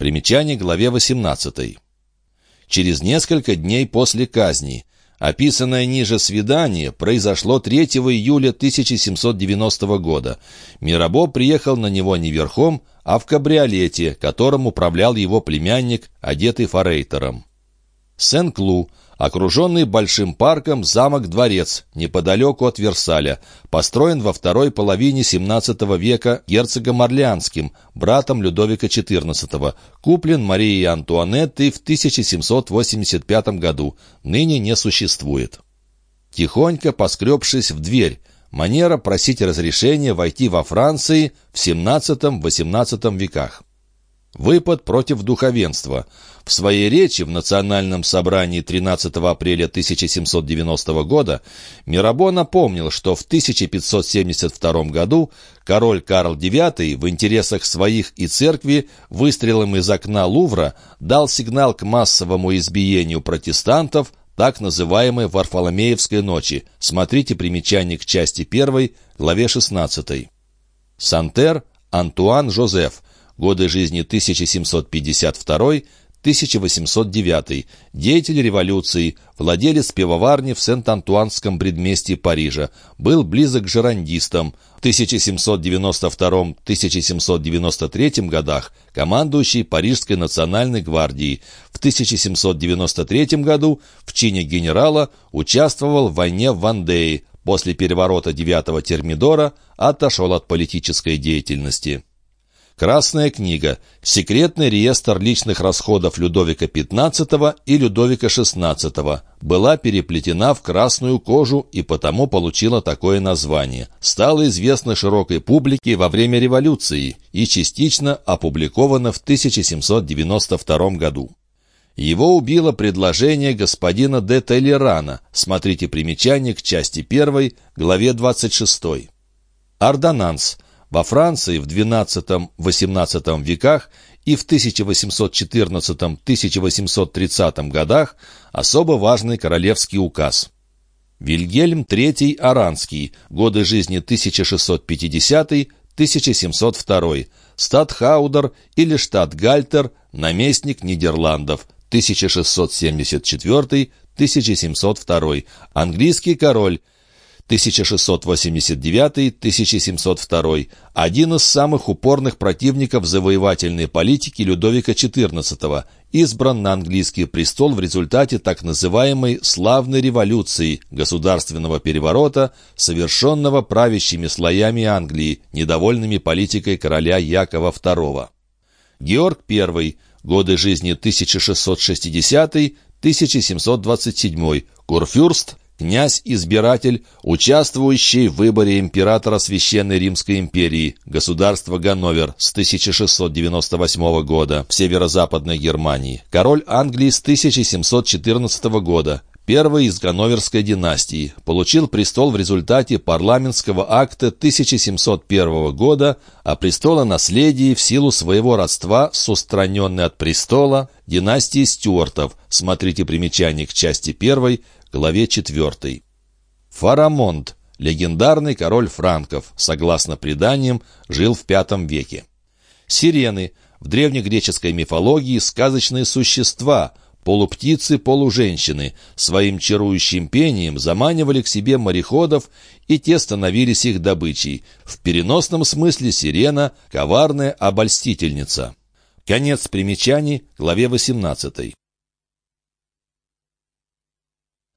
Примечание главе 18. Через несколько дней после казни Описанное ниже свидание произошло 3 июля 1790 года. Мирабо приехал на него не верхом, а в кабриолете, которым управлял его племянник, одетый форейтером. Сен-Клу Окруженный большим парком замок-дворец, неподалеку от Версаля, построен во второй половине XVII века герцогом Орлеанским, братом Людовика XIV, куплен Марией Антуанеттой в 1785 году, ныне не существует. Тихонько поскребшись в дверь, манера просить разрешения войти во Франции в XVII-XVIII веках. Выпад против духовенства. В своей речи в Национальном собрании 13 апреля 1790 года Мирабо напомнил, что в 1572 году король Карл IX в интересах своих и церкви выстрелом из окна Лувра дал сигнал к массовому избиению протестантов, так называемой Варфоломеевской ночи. Смотрите примечание к части 1, главе 16. Сантер Антуан Жозеф – годы жизни 1752-1809, деятель революции, владелец пивоварни в Сент-Антуанском предместье Парижа, был близок к жерандистам. В 1792-1793 годах командующий Парижской национальной гвардией. В 1793 году в чине генерала участвовал в войне в Вандее. После переворота 9 Термидора отошел от политической деятельности. Красная книга. Секретный реестр личных расходов Людовика XV и Людовика XVI была переплетена в красную кожу и потому получила такое название. Стала известна широкой публике во время революции и частично опубликована в 1792 году. Его убило предложение господина де Телерана. Смотрите примечание к части 1, главе 26. Ордонанс – во Франции в XII-XVIII веках и в 1814-1830 годах особо важный королевский указ. Вильгельм III Аранский, годы жизни 1650-1702, статхаудер или штатгальтер, наместник Нидерландов, 1674-1702, английский король, 1689-1702, один из самых упорных противников завоевательной политики Людовика XIV, избран на английский престол в результате так называемой «славной революции» государственного переворота, совершенного правящими слоями Англии, недовольными политикой короля Якова II. Георг I, годы жизни 1660-1727, Курфюрст, князь-избиратель, участвующий в выборе императора Священной Римской империи, государство Ганновер с 1698 года в северо-западной Германии, король Англии с 1714 года, первый из Ганноверской династии, получил престол в результате парламентского акта 1701 года о престолонаследии в силу своего родства с устраненной от престола династией Стюартов. Смотрите примечание к части 1, главе 4. Фарамонд, легендарный король франков, согласно преданиям, жил в V веке. Сирены, в древнегреческой мифологии сказочные существа, полуптицы, полуженщины, своим чарующим пением заманивали к себе мореходов, и те становились их добычей. В переносном смысле сирена – коварная обольстительница. Конец примечаний, главе 18.